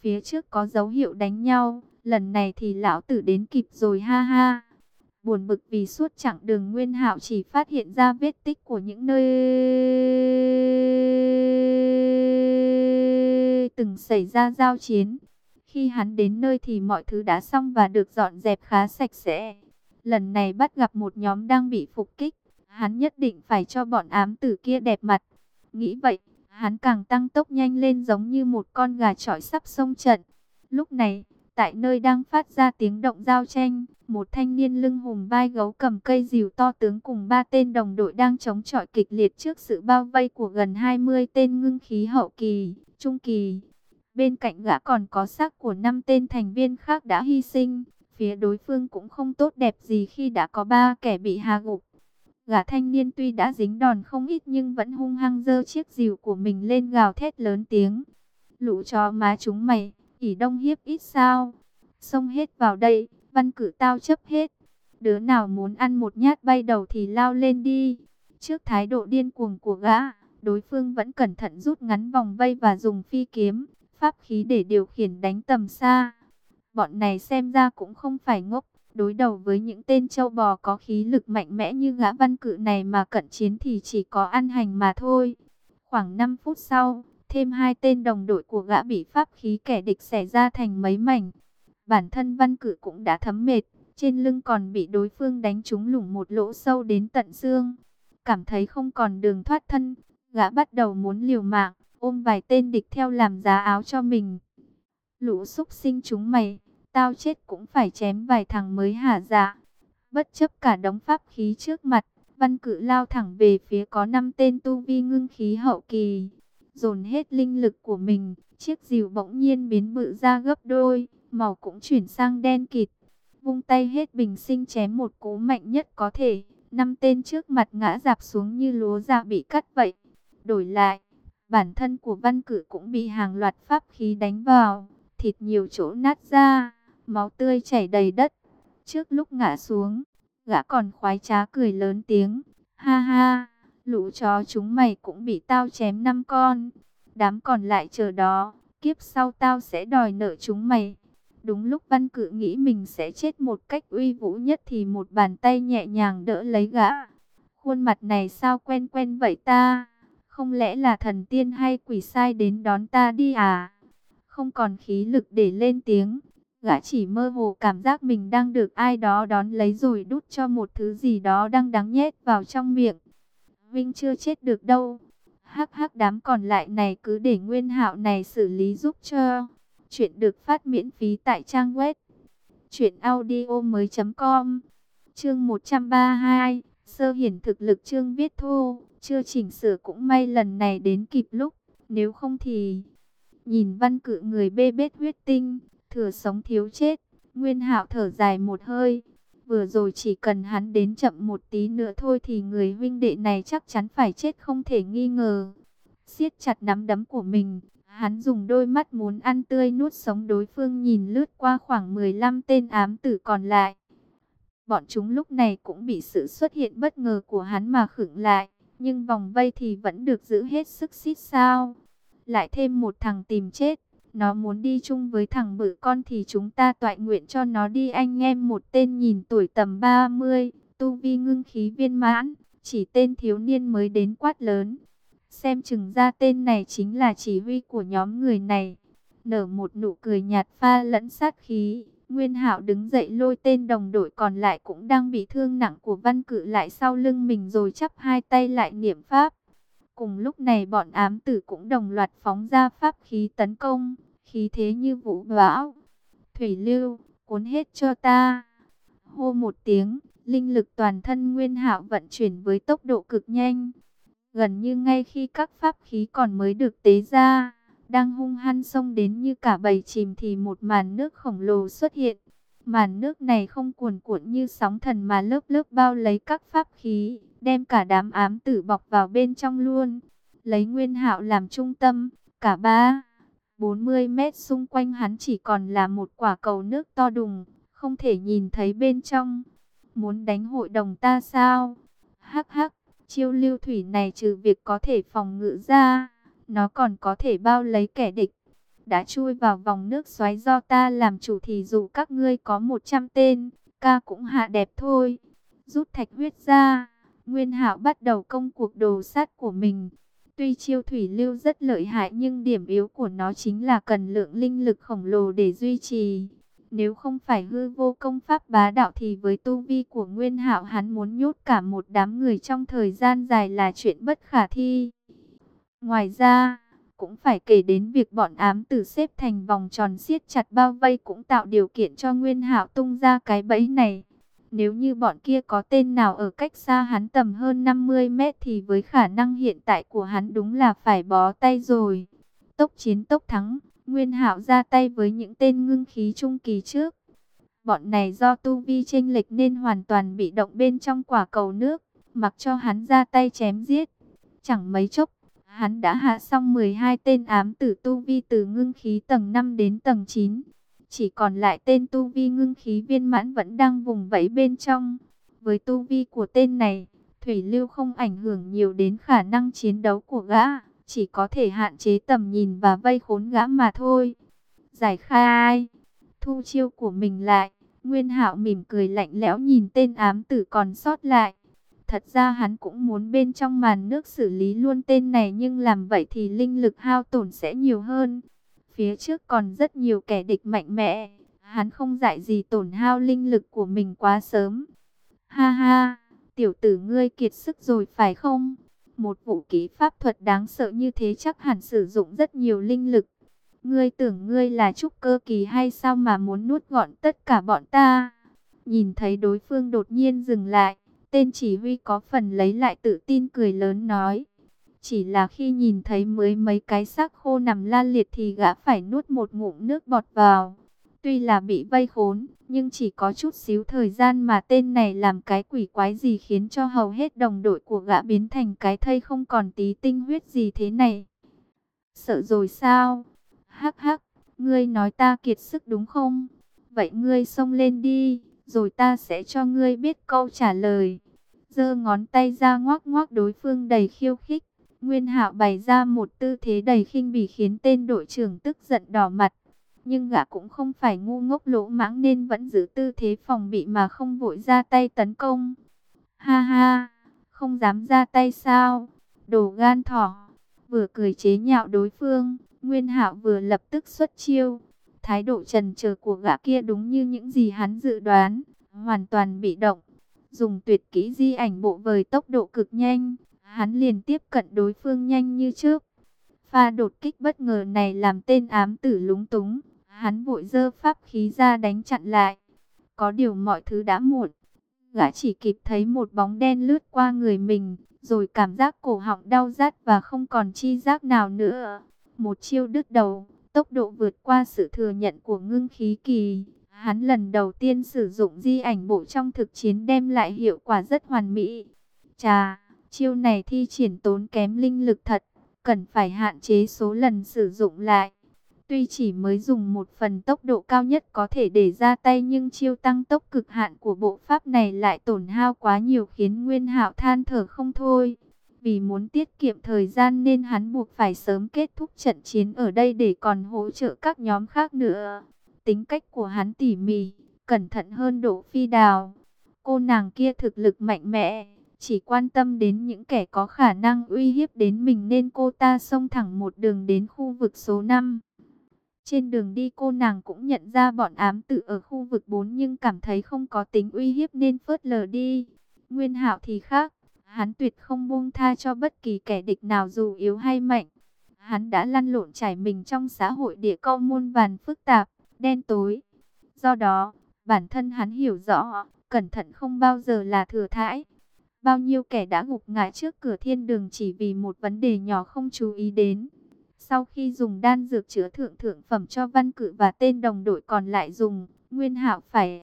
Phía trước có dấu hiệu đánh nhau, lần này thì lão tử đến kịp rồi ha ha. Buồn bực vì suốt chặng đường Nguyên Hạo chỉ phát hiện ra vết tích của những nơi từng xảy ra giao chiến. Khi hắn đến nơi thì mọi thứ đã xong và được dọn dẹp khá sạch sẽ. Lần này bắt gặp một nhóm đang bị phục kích, hắn nhất định phải cho bọn ám tử kia đẹp mặt. Nghĩ vậy, hắn càng tăng tốc nhanh lên giống như một con gà trọi sắp xông trận. Lúc này, tại nơi đang phát ra tiếng động giao tranh, một thanh niên lưng hùng vai gấu cầm cây rìu to tướng cùng ba tên đồng đội đang chống chọi kịch liệt trước sự bao vây của gần 20 tên ngưng khí hậu kỳ, trung kỳ. Bên cạnh gã còn có xác của năm tên thành viên khác đã hy sinh, phía đối phương cũng không tốt đẹp gì khi đã có ba kẻ bị hạ gục. Gã thanh niên tuy đã dính đòn không ít nhưng vẫn hung hăng dơ chiếc rìu của mình lên gào thét lớn tiếng. Lũ chó má chúng mày, ỉ đông hiếp ít sao? Xông hết vào đây, văn cử tao chấp hết. Đứa nào muốn ăn một nhát bay đầu thì lao lên đi. Trước thái độ điên cuồng của gã, đối phương vẫn cẩn thận rút ngắn vòng vây và dùng phi kiếm, pháp khí để điều khiển đánh tầm xa. Bọn này xem ra cũng không phải ngốc, đối đầu với những tên châu bò có khí lực mạnh mẽ như gã văn cự này mà cận chiến thì chỉ có ăn hành mà thôi. Khoảng 5 phút sau, thêm hai tên đồng đội của gã bị pháp khí kẻ địch xẻ ra thành mấy mảnh. Bản thân văn cự cũng đã thấm mệt, trên lưng còn bị đối phương đánh trúng lủng một lỗ sâu đến tận xương. Cảm thấy không còn đường thoát thân, gã bắt đầu muốn liều mạng, ôm vài tên địch theo làm giá áo cho mình. Lũ xúc sinh chúng mày, tao chết cũng phải chém vài thằng mới hả dạ. Bất chấp cả đống pháp khí trước mặt, văn cử lao thẳng về phía có 5 tên tu vi ngưng khí hậu kỳ. Dồn hết linh lực của mình, chiếc dìu bỗng nhiên biến bự ra gấp đôi, màu cũng chuyển sang đen kịt. Vung tay hết bình sinh chém một cú mạnh nhất có thể, năm tên trước mặt ngã dạp xuống như lúa dạ bị cắt vậy. Đổi lại, bản thân của văn cử cũng bị hàng loạt pháp khí đánh vào, thịt nhiều chỗ nát ra máu tươi chảy đầy đất. Trước lúc ngã xuống, gã còn khoái trá cười lớn tiếng, ha ha, lũ chó chúng mày cũng bị tao chém năm con. Đám còn lại chờ đó, kiếp sau tao sẽ đòi nợ chúng mày. Đúng lúc văn cự nghĩ mình sẽ chết một cách uy vũ nhất thì một bàn tay nhẹ nhàng đỡ lấy gã. Khuôn mặt này sao quen quen vậy ta? Không lẽ là thần tiên hay quỷ sai đến đón ta đi à? Không còn khí lực để lên tiếng, Gã chỉ mơ hồ cảm giác mình đang được ai đó đón lấy rồi đút cho một thứ gì đó đang đáng nhét vào trong miệng. Vinh chưa chết được đâu. Hắc hắc đám còn lại này cứ để nguyên hạo này xử lý giúp cho. Chuyện được phát miễn phí tại trang web. Chuyện audio mới com. Chương 132. Sơ hiển thực lực chương viết thu Chưa chỉnh sửa cũng may lần này đến kịp lúc. Nếu không thì... Nhìn văn cự người bê bết huyết tinh thừa sống thiếu chết. Nguyên Hạo thở dài một hơi. Vừa rồi chỉ cần hắn đến chậm một tí nữa thôi thì người huynh đệ này chắc chắn phải chết không thể nghi ngờ. siết chặt nắm đấm của mình, hắn dùng đôi mắt muốn ăn tươi nuốt sống đối phương nhìn lướt qua khoảng 15 tên ám tử còn lại. Bọn chúng lúc này cũng bị sự xuất hiện bất ngờ của hắn mà khựng lại, nhưng vòng vây thì vẫn được giữ hết sức xít sao. Lại thêm một thằng tìm chết, nó muốn đi chung với thằng bự con thì chúng ta toại nguyện cho nó đi anh em một tên nhìn tuổi tầm 30, tu vi ngưng khí viên mãn, chỉ tên thiếu niên mới đến quát lớn. Xem chừng ra tên này chính là chỉ huy của nhóm người này. Nở một nụ cười nhạt pha lẫn sát khí. Nguyên Hạo đứng dậy lôi tên đồng đội còn lại cũng đang bị thương nặng của văn cự lại sau lưng mình rồi chắp hai tay lại niệm pháp. Cùng lúc này bọn ám tử cũng đồng loạt phóng ra pháp khí tấn công khí thế như vũ bão. Thủy lưu, cuốn hết cho ta. Hô một tiếng, linh lực toàn thân Nguyên Hạo vận chuyển với tốc độ cực nhanh. Gần như ngay khi các pháp khí còn mới được tế ra, đang hung hăng xông đến như cả bầy chìm thì một màn nước khổng lồ xuất hiện. Màn nước này không cuồn cuộn như sóng thần mà lớp lớp bao lấy các pháp khí, đem cả đám ám tử bọc vào bên trong luôn. Lấy Nguyên Hạo làm trung tâm, cả ba 40 mét xung quanh hắn chỉ còn là một quả cầu nước to đùng, không thể nhìn thấy bên trong. Muốn đánh hội đồng ta sao? Hắc hắc, chiêu lưu thủy này trừ việc có thể phòng ngự ra, nó còn có thể bao lấy kẻ địch. đã chui vào vòng nước xoáy do ta làm chủ thì dù các ngươi có 100 tên, ca cũng hạ đẹp thôi. Rút thạch huyết ra, Nguyên Hạo bắt đầu công cuộc đồ sát của mình. Tuy chiêu thủy lưu rất lợi hại nhưng điểm yếu của nó chính là cần lượng linh lực khổng lồ để duy trì. Nếu không phải hư vô công pháp bá đạo thì với tu vi của Nguyên Hạo hắn muốn nhốt cả một đám người trong thời gian dài là chuyện bất khả thi. Ngoài ra, cũng phải kể đến việc bọn ám tử xếp thành vòng tròn siết chặt bao vây cũng tạo điều kiện cho Nguyên Hạo tung ra cái bẫy này. Nếu như bọn kia có tên nào ở cách xa hắn tầm hơn 50 mét thì với khả năng hiện tại của hắn đúng là phải bó tay rồi. Tốc chiến tốc thắng, Nguyên Hạo ra tay với những tên ngưng khí trung kỳ trước. Bọn này do tu vi chênh lệch nên hoàn toàn bị động bên trong quả cầu nước, mặc cho hắn ra tay chém giết. Chẳng mấy chốc, hắn đã hạ xong 12 tên ám tử tu vi từ ngưng khí tầng 5 đến tầng 9. Chỉ còn lại tên tu vi ngưng khí viên mãn vẫn đang vùng vẫy bên trong. Với tu vi của tên này, thủy lưu không ảnh hưởng nhiều đến khả năng chiến đấu của gã, chỉ có thể hạn chế tầm nhìn và vây khốn gã mà thôi. Giải khai, thu chiêu của mình lại, Nguyên Hạo mỉm cười lạnh lẽo nhìn tên ám tử còn sót lại. Thật ra hắn cũng muốn bên trong màn nước xử lý luôn tên này nhưng làm vậy thì linh lực hao tổn sẽ nhiều hơn. Phía trước còn rất nhiều kẻ địch mạnh mẽ, hắn không dạy gì tổn hao linh lực của mình quá sớm. Ha ha, tiểu tử ngươi kiệt sức rồi phải không? Một vũ kỹ pháp thuật đáng sợ như thế chắc hẳn sử dụng rất nhiều linh lực. Ngươi tưởng ngươi là trúc cơ kỳ hay sao mà muốn nuốt gọn tất cả bọn ta? Nhìn thấy đối phương đột nhiên dừng lại, tên chỉ huy có phần lấy lại tự tin cười lớn nói. Chỉ là khi nhìn thấy mới mấy cái xác khô nằm la liệt thì gã phải nuốt một ngụm nước bọt vào. Tuy là bị vây khốn, nhưng chỉ có chút xíu thời gian mà tên này làm cái quỷ quái gì khiến cho hầu hết đồng đội của gã biến thành cái thây không còn tí tinh huyết gì thế này. Sợ rồi sao? Hắc hắc, ngươi nói ta kiệt sức đúng không? Vậy ngươi xông lên đi, rồi ta sẽ cho ngươi biết câu trả lời. Giơ ngón tay ra ngoác ngoác đối phương đầy khiêu khích. Nguyên Hạo bày ra một tư thế đầy khinh bỉ khiến tên đội trưởng tức giận đỏ mặt. Nhưng gã cũng không phải ngu ngốc lỗ mãng nên vẫn giữ tư thế phòng bị mà không vội ra tay tấn công. Ha ha, không dám ra tay sao? Đồ gan thỏ. Vừa cười chế nhạo đối phương, Nguyên Hạo vừa lập tức xuất chiêu. Thái độ trần chờ của gã kia đúng như những gì hắn dự đoán, hoàn toàn bị động. Dùng tuyệt kỹ di ảnh bộ vời tốc độ cực nhanh, Hắn liền tiếp cận đối phương nhanh như trước. Pha đột kích bất ngờ này làm tên ám tử lúng túng. Hắn vội dơ pháp khí ra đánh chặn lại. Có điều mọi thứ đã muộn. Gã chỉ kịp thấy một bóng đen lướt qua người mình. Rồi cảm giác cổ họng đau rát và không còn chi giác nào nữa. Một chiêu đứt đầu. Tốc độ vượt qua sự thừa nhận của ngưng khí kỳ. Hắn lần đầu tiên sử dụng di ảnh bộ trong thực chiến đem lại hiệu quả rất hoàn mỹ. Chà! Chiêu này thi triển tốn kém linh lực thật, cần phải hạn chế số lần sử dụng lại. Tuy chỉ mới dùng một phần tốc độ cao nhất có thể để ra tay nhưng chiêu tăng tốc cực hạn của bộ pháp này lại tổn hao quá nhiều khiến Nguyên Hạo than thở không thôi. Vì muốn tiết kiệm thời gian nên hắn buộc phải sớm kết thúc trận chiến ở đây để còn hỗ trợ các nhóm khác nữa. Tính cách của hắn tỉ mỉ, cẩn thận hơn Đỗ Phi Đào. Cô nàng kia thực lực mạnh mẽ, chỉ quan tâm đến những kẻ có khả năng uy hiếp đến mình nên cô ta xông thẳng một đường đến khu vực số 5. Trên đường đi cô nàng cũng nhận ra bọn ám tự ở khu vực 4 nhưng cảm thấy không có tính uy hiếp nên phớt lờ đi. Nguyên hạo thì khác, hắn tuyệt không buông tha cho bất kỳ kẻ địch nào dù yếu hay mạnh. Hắn đã lăn lộn trải mình trong xã hội địa câu muôn vàn phức tạp, đen tối. Do đó, bản thân hắn hiểu rõ, cẩn thận không bao giờ là thừa thãi. Bao nhiêu kẻ đã gục ngã trước cửa thiên đường chỉ vì một vấn đề nhỏ không chú ý đến. Sau khi dùng đan dược chữa thượng thượng phẩm cho văn cự và tên đồng đội còn lại dùng, Nguyên Hạo phải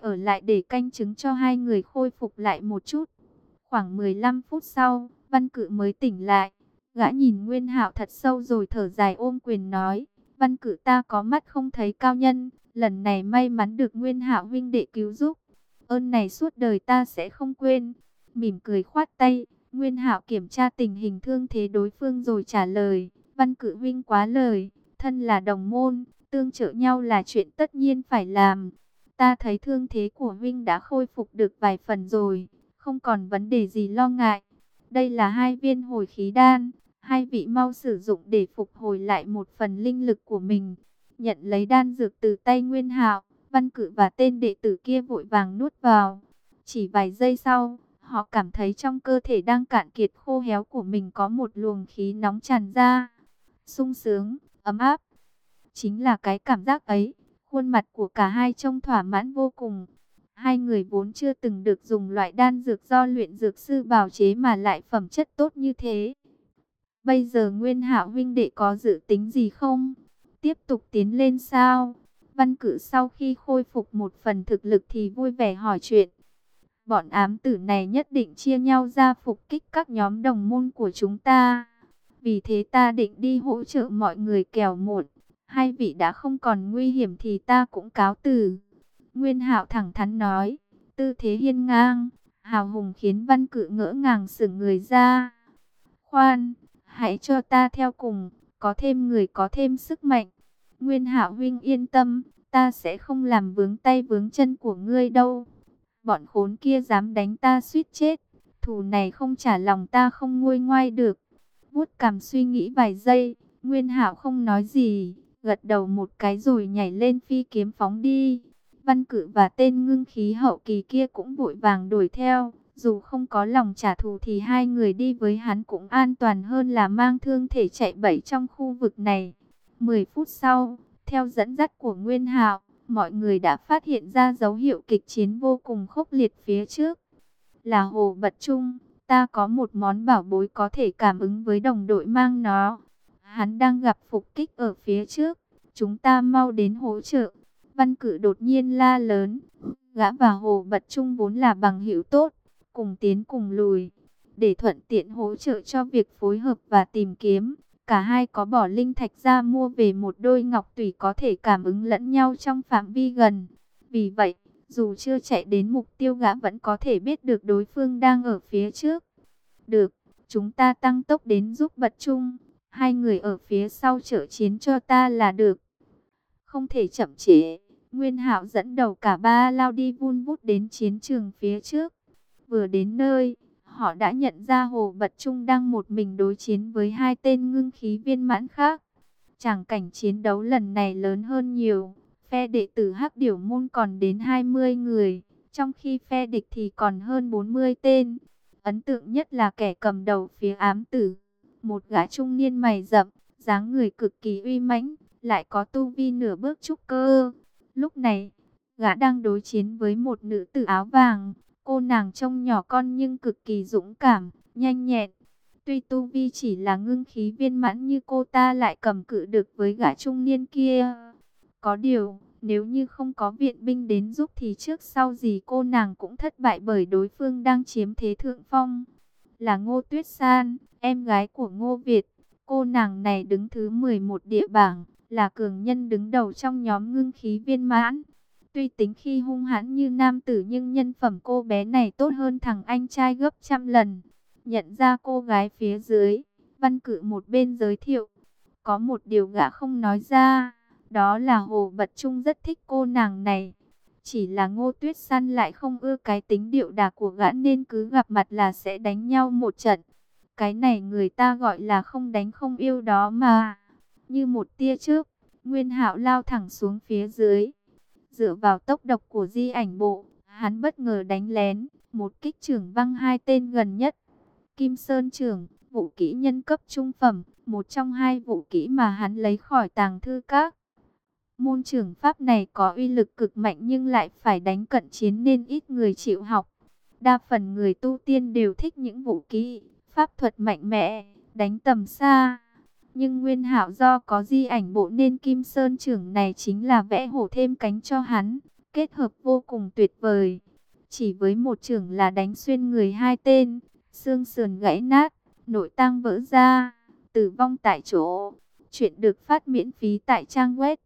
ở lại để canh chứng cho hai người khôi phục lại một chút. Khoảng 15 phút sau, văn cự mới tỉnh lại. Gã nhìn Nguyên Hạo thật sâu rồi thở dài ôm quyền nói, văn cự ta có mắt không thấy cao nhân, lần này may mắn được Nguyên Hạo huynh đệ cứu giúp ơn này suốt đời ta sẽ không quên. Mỉm cười khoát tay, Nguyên Hạo kiểm tra tình hình thương thế đối phương rồi trả lời, Văn cử huynh quá lời, thân là đồng môn, tương trợ nhau là chuyện tất nhiên phải làm. Ta thấy thương thế của huynh đã khôi phục được vài phần rồi, không còn vấn đề gì lo ngại. Đây là hai viên hồi khí đan, hai vị mau sử dụng để phục hồi lại một phần linh lực của mình. Nhận lấy đan dược từ tay Nguyên Hạo, Văn Cử và tên đệ tử kia vội vàng nuốt vào. Chỉ vài giây sau, họ cảm thấy trong cơ thể đang cạn kiệt khô héo của mình có một luồng khí nóng tràn ra. sung sướng, ấm áp. Chính là cái cảm giác ấy, khuôn mặt của cả hai trông thỏa mãn vô cùng. Hai người vốn chưa từng được dùng loại đan dược do luyện dược sư bào chế mà lại phẩm chất tốt như thế. Bây giờ Nguyên Hạo huynh đệ có dự tính gì không? Tiếp tục tiến lên sao? Văn cử sau khi khôi phục một phần thực lực thì vui vẻ hỏi chuyện. Bọn ám tử này nhất định chia nhau ra phục kích các nhóm đồng môn của chúng ta. Vì thế ta định đi hỗ trợ mọi người kèo một. Hai vị đã không còn nguy hiểm thì ta cũng cáo từ. Nguyên hạo thẳng thắn nói. Tư thế hiên ngang. Hào hùng khiến văn cử ngỡ ngàng sửng người ra. Khoan, hãy cho ta theo cùng. Có thêm người có thêm sức mạnh. Nguyên hạo huynh yên tâm. Ta sẽ không làm vướng tay vướng chân của ngươi đâu. Bọn khốn kia dám đánh ta suýt chết. Thù này không trả lòng ta không nguôi ngoai được. Vuốt cằm suy nghĩ vài giây. Nguyên hạo không nói gì, gật đầu một cái rồi nhảy lên phi kiếm phóng đi. Văn cử và tên ngưng khí hậu kỳ kia cũng vội vàng đuổi theo. Dù không có lòng trả thù thì hai người đi với hắn cũng an toàn hơn là mang thương thể chạy bẫy trong khu vực này. Mười phút sau, theo dẫn dắt của Nguyên Hạo, mọi người đã phát hiện ra dấu hiệu kịch chiến vô cùng khốc liệt phía trước. Là Hồ Bật Trung, ta có một món bảo bối có thể cảm ứng với đồng đội mang nó. Hắn đang gặp phục kích ở phía trước. Chúng ta mau đến hỗ trợ. Văn cử đột nhiên la lớn. Gã và hồ bật trung vốn là bằng hữu tốt. Cùng tiến cùng lùi. Để thuận tiện hỗ trợ cho việc phối hợp và tìm kiếm. Cả hai có bỏ linh thạch ra mua về một đôi ngọc tùy có thể cảm ứng lẫn nhau trong phạm vi gần. Vì vậy, dù chưa chạy đến mục tiêu gã vẫn có thể biết được đối phương đang ở phía trước. Được, chúng ta tăng tốc đến giúp bật chung hai người ở phía sau trợ chiến cho ta là được. Không thể chậm trễ, Nguyên Hạo dẫn đầu cả ba lao đi vun vút đến chiến trường phía trước. Vừa đến nơi, họ đã nhận ra Hồ Bật Trung đang một mình đối chiến với hai tên ngưng khí viên mãn khác. Tràng cảnh chiến đấu lần này lớn hơn nhiều, phe đệ tử Hắc Điểu Môn còn đến 20 người, trong khi phe địch thì còn hơn 40 tên. Ấn tượng nhất là kẻ cầm đầu phía ám tử một gã trung niên mày rậm, dáng người cực kỳ uy mãnh, lại có tu vi nửa bước trúc cơ. Lúc này, gã đang đối chiến với một nữ tử áo vàng, cô nàng trông nhỏ con nhưng cực kỳ dũng cảm, nhanh nhẹn. Tuy tu vi chỉ là ngưng khí viên mãn như cô ta lại cầm cự được với gã trung niên kia. Có điều, nếu như không có viện binh đến giúp thì trước sau gì cô nàng cũng thất bại bởi đối phương đang chiếm thế thượng phong. Là Ngô Tuyết San, em gái của Ngô Việt. Cô nàng này đứng thứ 11 địa bảng, là cường nhân đứng đầu trong nhóm ngưng khí viên mãn. Tuy tính khi hung hãn như nam tử nhưng nhân phẩm cô bé này tốt hơn thằng anh trai gấp trăm lần. Nhận ra cô gái phía dưới, văn cử một bên giới thiệu. Có một điều gã không nói ra, đó là Hồ Bật Trung rất thích cô nàng này. Chỉ là ngô tuyết săn lại không ưa cái tính điệu đà của gã nên cứ gặp mặt là sẽ đánh nhau một trận. Cái này người ta gọi là không đánh không yêu đó mà. Như một tia trước, Nguyên hạo lao thẳng xuống phía dưới. Dựa vào tốc độc của di ảnh bộ, hắn bất ngờ đánh lén, một kích trưởng văng hai tên gần nhất. Kim Sơn trưởng, vũ kỹ nhân cấp trung phẩm, một trong hai vũ kỹ mà hắn lấy khỏi tàng thư các. Môn trưởng pháp này có uy lực cực mạnh nhưng lại phải đánh cận chiến nên ít người chịu học. Đa phần người tu tiên đều thích những vũ kỹ, pháp thuật mạnh mẽ, đánh tầm xa. Nhưng Nguyên Hạo do có di ảnh bộ nên Kim Sơn trưởng này chính là vẽ hổ thêm cánh cho hắn, kết hợp vô cùng tuyệt vời. Chỉ với một trưởng là đánh xuyên người hai tên, xương sườn gãy nát, nội tang vỡ ra, tử vong tại chỗ. Chuyện được phát miễn phí tại trang web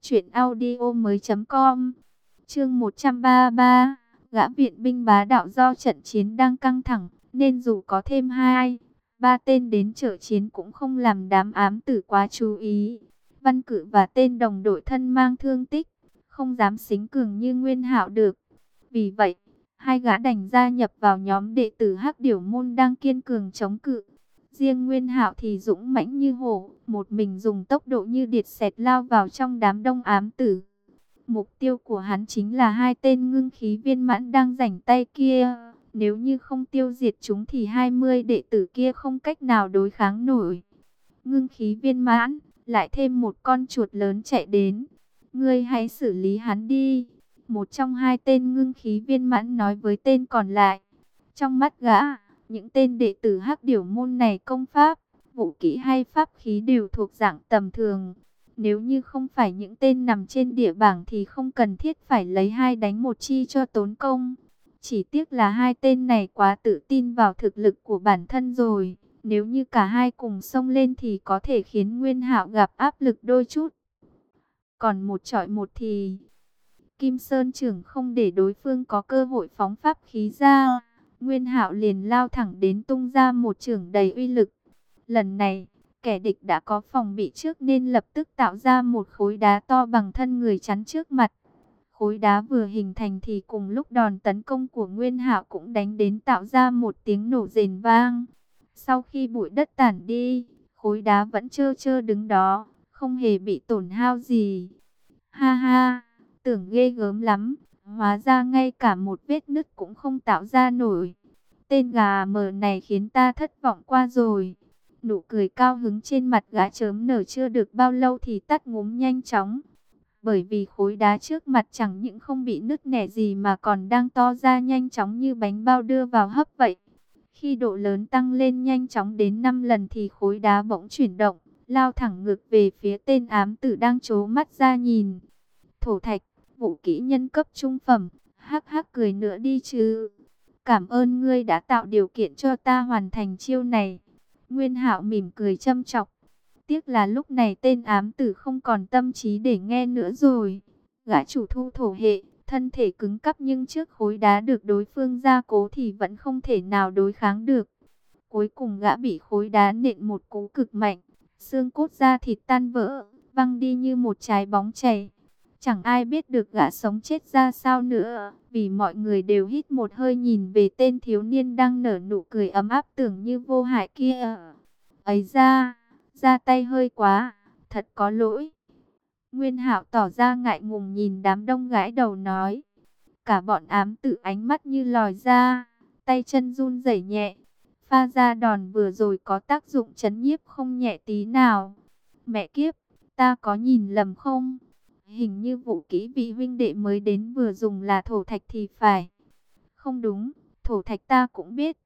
truyệnaudiomoi.com. Chương 133 Gã viện binh bá đạo do trận chiến đang căng thẳng Nên dù có thêm hai Ba tên đến trợ chiến cũng không làm đám ám tử quá chú ý. Văn cử và tên đồng đội thân mang thương tích, không dám xính cường như Nguyên Hạo được. Vì vậy, hai gã đành gia nhập vào nhóm đệ tử Hắc Điểu môn đang kiên cường chống cự. Riêng Nguyên Hạo thì dũng mãnh như hổ, một mình dùng tốc độ như điệt xẹt lao vào trong đám đông ám tử. Mục tiêu của hắn chính là hai tên ngưng khí viên mãn đang rảnh tay kia. Nếu như không tiêu diệt chúng thì 20 đệ tử kia không cách nào đối kháng nổi. Ngưng khí viên mãn, lại thêm một con chuột lớn chạy đến. Ngươi hãy xử lý hắn đi. Một trong hai tên ngưng khí viên mãn nói với tên còn lại. Trong mắt gã, những tên đệ tử hắc điểu môn này công pháp, vũ kỹ hay pháp khí đều thuộc dạng tầm thường. Nếu như không phải những tên nằm trên địa bảng thì không cần thiết phải lấy hai đánh một chi cho tốn công. Chỉ tiếc là hai tên này quá tự tin vào thực lực của bản thân rồi. Nếu như cả hai cùng xông lên thì có thể khiến Nguyên Hạo gặp áp lực đôi chút. Còn một trọi một thì... Kim Sơn trưởng không để đối phương có cơ hội phóng pháp khí ra. Nguyên Hạo liền lao thẳng đến tung ra một trưởng đầy uy lực. Lần này, kẻ địch đã có phòng bị trước nên lập tức tạo ra một khối đá to bằng thân người chắn trước mặt. Khối đá vừa hình thành thì cùng lúc đòn tấn công của Nguyên Hạo cũng đánh đến tạo ra một tiếng nổ rền vang. Sau khi bụi đất tản đi, khối đá vẫn trơ trơ đứng đó, không hề bị tổn hao gì. Ha ha, tưởng ghê gớm lắm, hóa ra ngay cả một vết nứt cũng không tạo ra nổi. Tên gà mờ này khiến ta thất vọng qua rồi. Nụ cười cao hứng trên mặt gã chớm nở chưa được bao lâu thì tắt ngúm nhanh chóng. Bởi vì khối đá trước mặt chẳng những không bị nứt nẻ gì mà còn đang to ra nhanh chóng như bánh bao đưa vào hấp vậy. Khi độ lớn tăng lên nhanh chóng đến 5 lần thì khối đá bỗng chuyển động, lao thẳng ngược về phía tên ám tử đang trố mắt ra nhìn. Thổ thạch, vụ kỹ nhân cấp trung phẩm, hắc hắc cười nữa đi chứ. Cảm ơn ngươi đã tạo điều kiện cho ta hoàn thành chiêu này. Nguyên hạo mỉm cười châm chọc. Tiếc là lúc này tên ám tử không còn tâm trí để nghe nữa rồi. Gã chủ thu thổ hệ, thân thể cứng cắp nhưng trước khối đá được đối phương gia cố thì vẫn không thể nào đối kháng được. Cuối cùng gã bị khối đá nện một cú cực mạnh, xương cốt da thịt tan vỡ, văng đi như một trái bóng chảy. Chẳng ai biết được gã sống chết ra sao nữa, vì mọi người đều hít một hơi nhìn về tên thiếu niên đang nở nụ cười ấm áp tưởng như vô hại kia. Ấy ra, ra tay hơi quá, thật có lỗi. Nguyên Hạo tỏ ra ngại ngùng nhìn đám đông gãi đầu nói. Cả bọn ám tự ánh mắt như lòi ra, tay chân run rẩy nhẹ. Pha ra đòn vừa rồi có tác dụng chấn nhiếp không nhẹ tí nào. Mẹ kiếp, ta có nhìn lầm không? Hình như vũ kỹ vị huynh đệ mới đến vừa dùng là thổ thạch thì phải. Không đúng, thổ thạch ta cũng biết.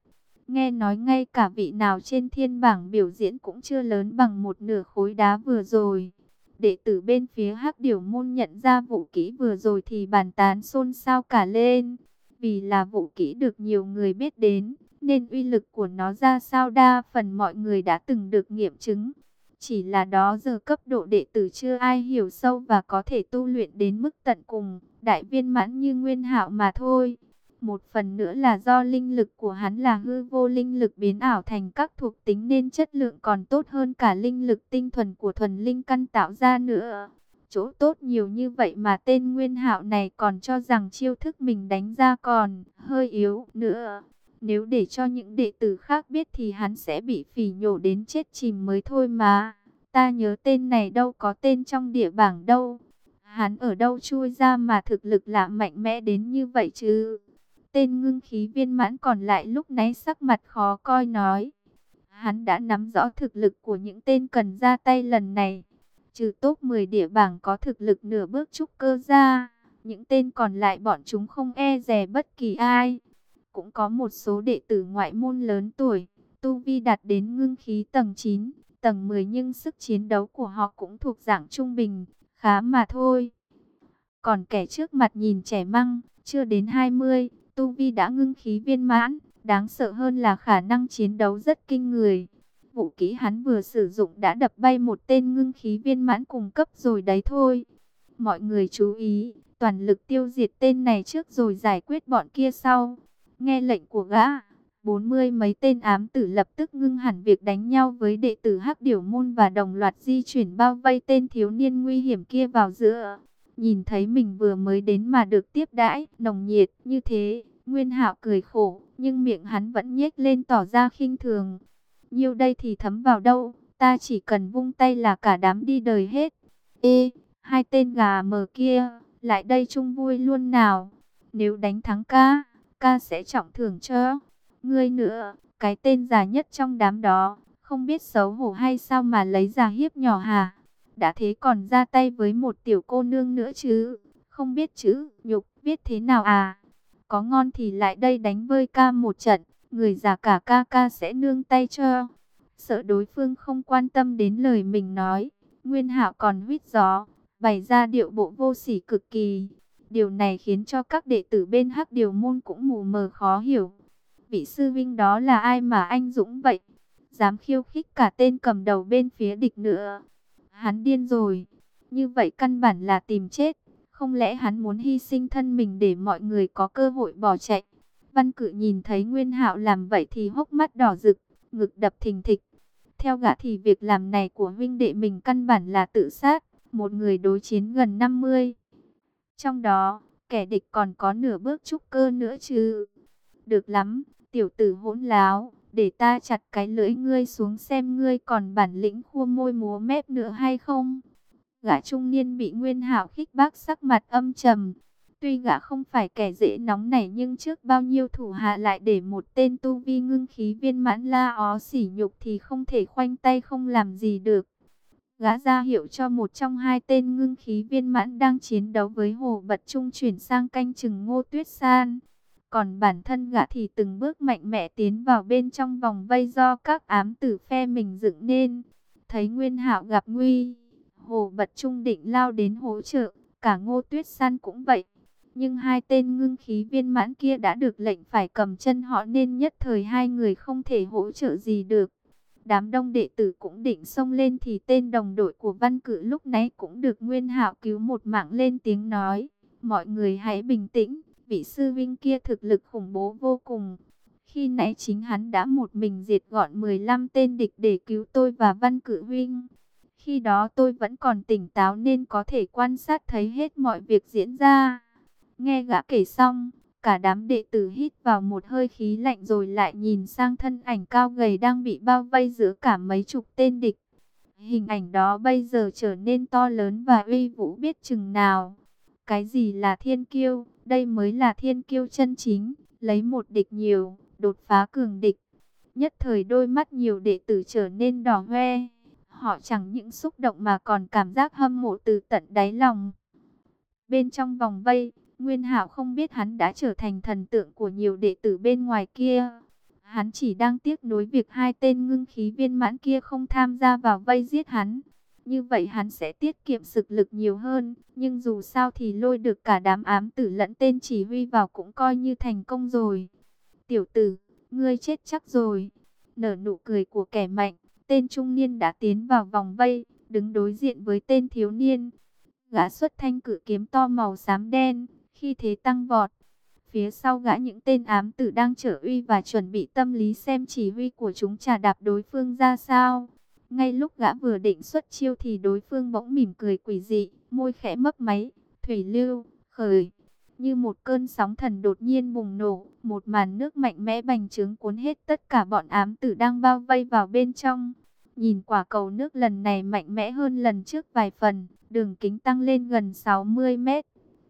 Nghe nói ngay cả vị nào trên thiên bảng biểu diễn cũng chưa lớn bằng một nửa khối đá vừa rồi. Đệ tử bên phía hắc điểu môn nhận ra vũ kỹ vừa rồi thì bàn tán xôn xao cả lên. Vì là vũ kỹ được nhiều người biết đến, nên uy lực của nó ra sao đa phần mọi người đã từng được nghiệm chứng. Chỉ là đó giờ cấp độ đệ tử chưa ai hiểu sâu và có thể tu luyện đến mức tận cùng, đại viên mãn như nguyên hạo mà thôi. Một phần nữa là do linh lực của hắn là hư vô linh lực biến ảo thành các thuộc tính nên chất lượng còn tốt hơn cả linh lực tinh thuần của thuần linh căn tạo ra nữa. Chỗ tốt nhiều như vậy mà tên Nguyên Hạo này còn cho rằng chiêu thức mình đánh ra còn hơi yếu nữa. Nếu để cho những đệ tử khác biết thì hắn sẽ bị phỉ nhổ đến chết chìm mới thôi mà. Ta nhớ tên này đâu có tên trong địa bảng đâu. Hắn ở đâu chui ra mà thực lực lạ mạnh mẽ đến như vậy chứ? Tên ngưng khí viên mãn còn lại lúc nãy sắc mặt khó coi nói. Hắn đã nắm rõ thực lực của những tên cần ra tay lần này. Trừ top 10 địa bảng có thực lực nửa bước trúc cơ ra. Những tên còn lại bọn chúng không e dè bất kỳ ai. Cũng có một số đệ tử ngoại môn lớn tuổi. Tu Vi đạt đến ngưng khí tầng 9, tầng 10 nhưng sức chiến đấu của họ cũng thuộc dạng trung bình, khá mà thôi. Còn kẻ trước mặt nhìn trẻ măng, chưa đến 20, Tu Vi đã ngưng khí viên mãn, đáng sợ hơn là khả năng chiến đấu rất kinh người. Vũ kỹ hắn vừa sử dụng đã đập bay một tên ngưng khí viên mãn cùng cấp rồi đấy thôi. Mọi người chú ý, toàn lực tiêu diệt tên này trước rồi giải quyết bọn kia sau. Nghe lệnh của gã, bốn mươi mấy tên ám tử lập tức ngưng hẳn việc đánh nhau với đệ tử Hắc Điểu Môn và đồng loạt di chuyển bao vây tên thiếu niên nguy hiểm kia vào giữa. Nhìn thấy mình vừa mới đến mà được tiếp đãi, nồng nhiệt như thế, Nguyên Hạo cười khổ, nhưng miệng hắn vẫn nhếch lên tỏ ra khinh thường. Nhiêu đây thì thấm vào đâu, ta chỉ cần vung tay là cả đám đi đời hết. Ê, hai tên gà mờ kia, lại đây chung vui luôn nào. Nếu đánh thắng ca, ca sẽ trọng thưởng cho. Ngươi nữa, cái tên già nhất trong đám đó, không biết xấu hổ hay sao mà lấy già hiếp nhỏ hà. Đã thế còn ra tay với một tiểu cô nương nữa chứ, không biết chữ, nhục, viết thế nào à? Có ngon thì lại đây đánh vơi ca một trận, người già cả ca ca sẽ nương tay cho. Sợ đối phương không quan tâm đến lời mình nói, Nguyên Hạo còn huýt gió, bày ra điệu bộ vô sỉ cực kỳ. Điều này khiến cho các đệ tử bên Hắc Điều môn cũng mù mờ khó hiểu. Vị sư vinh đó là ai mà anh dũng vậy? Dám khiêu khích cả tên cầm đầu bên phía địch nữa. Hắn điên rồi. Như vậy căn bản là tìm chết. Không lẽ hắn muốn hy sinh thân mình để mọi người có cơ hội bỏ chạy? Văn cự nhìn thấy Nguyên Hạo làm vậy thì hốc mắt đỏ rực, ngực đập thình thịch. Theo gã thì việc làm này của huynh đệ mình căn bản là tự sát, một người đối chiến gần 50. Trong đó, kẻ địch còn có nửa bước trúc cơ nữa chứ. Được lắm, tiểu tử hỗn láo, để ta chặt cái lưỡi ngươi xuống xem ngươi còn bản lĩnh khua môi múa mép nữa hay không. Gã trung niên bị Nguyên Hạo khích bác sắc mặt âm trầm. Tuy gã không phải kẻ dễ nóng nảy nhưng trước bao nhiêu thủ hạ lại để một tên tu vi ngưng khí viên mãn la ó sỉ nhục thì không thể khoanh tay không làm gì được. Gã ra hiệu cho một trong hai tên ngưng khí viên mãn đang chiến đấu với hồ bật trung chuyển sang canh chừng ngô tuyết san. Còn bản thân gã thì từng bước mạnh mẽ tiến vào bên trong vòng vây do các ám tử phe mình dựng nên. Thấy Nguyên hạo gặp nguy, hồ bật trung định lao đến hỗ trợ, cả ngô tuyết san cũng vậy. Nhưng hai tên ngưng khí viên mãn kia đã được lệnh phải cầm chân họ nên nhất thời hai người không thể hỗ trợ gì được. Đám đông đệ tử cũng định xông lên thì tên đồng đội của văn cử lúc nãy cũng được Nguyên hạo cứu một mạng lên tiếng nói. Mọi người hãy bình tĩnh, vị sư vinh kia thực lực khủng bố vô cùng. Khi nãy chính hắn đã một mình diệt gọn 15 tên địch để cứu tôi và văn cử huynh. Khi đó tôi vẫn còn tỉnh táo nên có thể quan sát thấy hết mọi việc diễn ra. Nghe gã kể xong, cả đám đệ tử hít vào một hơi khí lạnh rồi lại nhìn sang thân ảnh cao gầy đang bị bao vây giữa cả mấy chục tên địch. Hình ảnh đó bây giờ trở nên to lớn và uy vũ biết chừng nào. Cái gì là thiên kiêu? Đây mới là thiên kiêu chân chính, lấy một địch nhiều, đột phá cường địch. Nhất thời đôi mắt nhiều đệ tử trở nên đỏ hoe. Họ chẳng những xúc động mà còn cảm giác hâm mộ từ tận đáy lòng. Bên trong vòng vây, Nguyên Hạo không biết hắn đã trở thành thần tượng của nhiều đệ tử bên ngoài kia. Hắn chỉ đang tiếc nối việc hai tên ngưng khí viên mãn kia không tham gia vào vây giết hắn. Như vậy hắn sẽ tiết kiệm sức lực nhiều hơn, nhưng dù sao thì lôi được cả đám ám tử lẫn tên chỉ huy vào cũng coi như thành công rồi. Tiểu tử, ngươi chết chắc rồi. Nở nụ cười của kẻ mạnh, tên trung niên đã tiến vào vòng vây, đứng đối diện với tên thiếu niên. Gã xuất thanh cử kiếm to màu xám đen, khi thế tăng vọt. Phía sau gã những tên ám tử đang trở uy và chuẩn bị tâm lý xem chỉ huy của chúng trà đạp đối phương ra sao. Ngay lúc gã vừa định xuất chiêu thì đối phương bỗng mỉm cười quỷ dị, môi khẽ mấp máy, thủy lưu, khởi. Như một cơn sóng thần đột nhiên bùng nổ, một màn nước mạnh mẽ bành trướng cuốn hết tất cả bọn ám tử đang bao vây vào bên trong. Nhìn quả cầu nước lần này mạnh mẽ hơn lần trước vài phần, đường kính tăng lên gần 60 mét.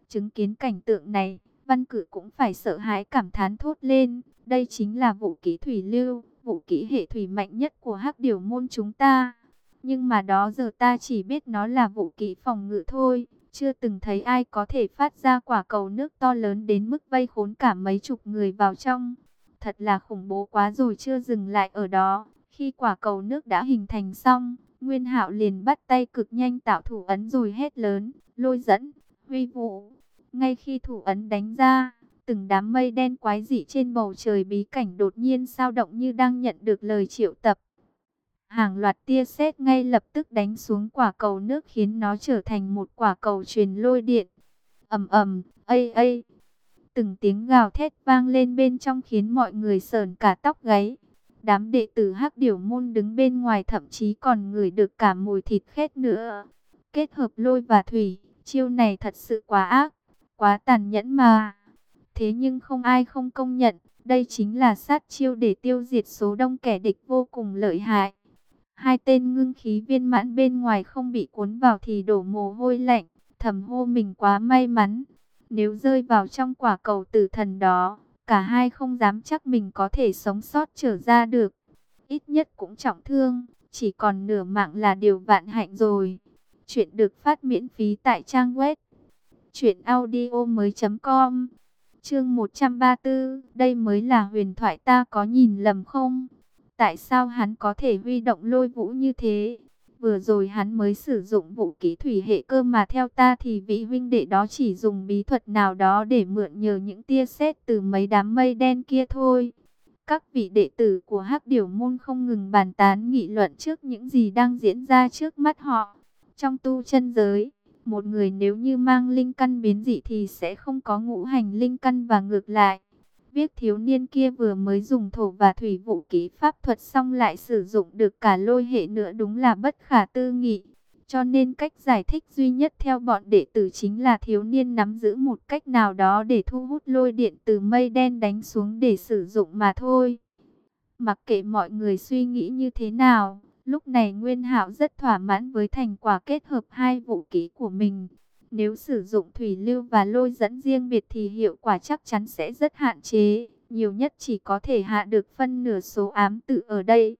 Chứng kiến cảnh tượng này, văn cử cũng phải sợ hãi cảm thán thốt lên. Đây chính là vũ khí thủy lưu, vũ khí hệ thủy mạnh nhất của hắc điều môn chúng ta. Nhưng mà đó giờ ta chỉ biết nó là vũ khí phòng ngự thôi. Chưa từng thấy ai có thể phát ra quả cầu nước to lớn đến mức vây khốn cả mấy chục người vào trong. Thật là khủng bố quá rồi chưa dừng lại ở đó. Khi quả cầu nước đã hình thành xong, Nguyên Hạo liền bắt tay cực nhanh tạo thủ ấn rồi hét lớn, lôi dẫn, huy vũ. Ngay khi thủ ấn đánh ra, từng đám mây đen quái dị trên bầu trời bí cảnh đột nhiên sao động như đang nhận được lời triệu tập. Hàng loạt tia sét ngay lập tức đánh xuống quả cầu nước khiến nó trở thành một quả cầu truyền lôi điện. ầm ầm, ây ây. từng tiếng gào thét vang lên bên trong khiến mọi người sờn cả tóc gáy. Đám đệ tử hắc điểu môn đứng bên ngoài thậm chí còn ngửi được cả mùi thịt khét nữa. Kết hợp lôi và thủy, chiêu này thật sự quá ác, quá tàn nhẫn mà. Thế nhưng không ai không công nhận, đây chính là sát chiêu để tiêu diệt số đông kẻ địch vô cùng lợi hại. Hai tên ngưng khí viên mãn bên ngoài không bị cuốn vào thì đổ mồ hôi lạnh, thầm hô mình quá may mắn. Nếu rơi vào trong quả cầu tử thần đó, cả hai không dám chắc mình có thể sống sót trở ra được. Ít nhất cũng trọng thương, chỉ còn nửa mạng là điều vạn hạnh rồi. Chuyện được phát miễn phí tại trang web truyệnaudiomoi.com. Chương 134, đây mới là huyền thoại ta có nhìn lầm không? Tại sao hắn có thể huy động lôi vũ như thế? Vừa rồi hắn mới sử dụng vũ kỹ thủy hệ cơ mà theo ta thì vị huynh đệ đó chỉ dùng bí thuật nào đó để mượn nhờ những tia sét từ mấy đám mây đen kia thôi. Các vị đệ tử của Hắc Điểu môn không ngừng bàn tán nghị luận trước những gì đang diễn ra trước mắt họ. Trong tu chân giới, một người nếu như mang linh căn biến dị thì sẽ không có ngũ hành linh căn và ngược lại. Viết thiếu niên kia vừa mới dùng thổ và thủy vũ ký pháp thuật xong lại sử dụng được cả lôi hệ nữa đúng là bất khả tư nghị. Cho nên cách giải thích duy nhất theo bọn đệ tử chính là thiếu niên nắm giữ một cách nào đó để thu hút lôi điện từ mây đen đánh xuống để sử dụng mà thôi. Mặc kệ mọi người suy nghĩ như thế nào, lúc này Nguyên Hạo rất thỏa mãn với thành quả kết hợp hai vũ ký của mình. Nếu sử dụng thủy lưu và lôi dẫn riêng biệt thì hiệu quả chắc chắn sẽ rất hạn chế, nhiều nhất chỉ có thể hạ được phân nửa số ám tử ở đây.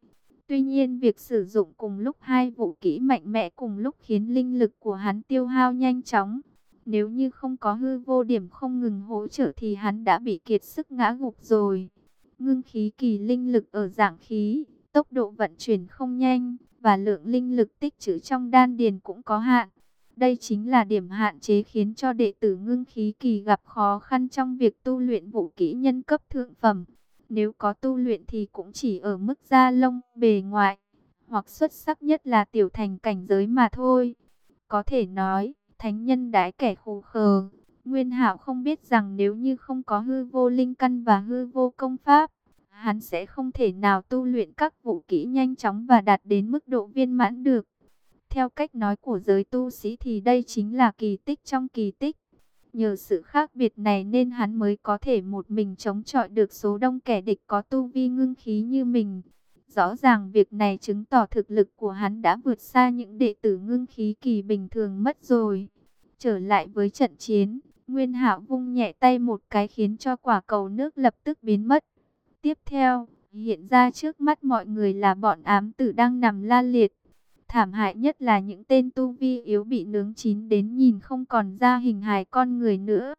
Tuy nhiên việc sử dụng cùng lúc hai vũ kỹ mạnh mẽ cùng lúc khiến linh lực của hắn tiêu hao nhanh chóng. Nếu như không có hư vô điểm không ngừng hỗ trợ thì hắn đã bị kiệt sức ngã gục rồi. Ngưng khí kỳ linh lực ở dạng khí, tốc độ vận chuyển không nhanh, và lượng linh lực tích trữ trong đan điền cũng có hạn. Đây chính là điểm hạn chế khiến cho đệ tử ngưng khí kỳ gặp khó khăn trong việc tu luyện vũ kỹ nhân cấp thượng phẩm. Nếu có tu luyện thì cũng chỉ ở mức da lông bề ngoài, hoặc xuất sắc nhất là tiểu thành cảnh giới mà thôi. Có thể nói, thánh nhân đái kẻ khù khờ. Nguyên Hạo không biết rằng nếu như không có hư vô linh căn và hư vô công pháp, hắn sẽ không thể nào tu luyện các vũ kỹ nhanh chóng và đạt đến mức độ viên mãn được. Theo cách nói của giới tu sĩ thì đây chính là kỳ tích trong kỳ tích. Nhờ sự khác biệt này nên hắn mới có thể một mình chống chọi được số đông kẻ địch có tu vi ngưng khí như mình. Rõ ràng việc này chứng tỏ thực lực của hắn đã vượt xa những đệ tử ngưng khí kỳ bình thường mất rồi. Trở lại với trận chiến, Nguyên Hạo vung nhẹ tay một cái khiến cho quả cầu nước lập tức biến mất. Tiếp theo, hiện ra trước mắt mọi người là bọn ám tử đang nằm la liệt. Thảm hại nhất là những tên tu vi yếu bị nướng chín đến nhìn không còn ra hình hài con người nữa.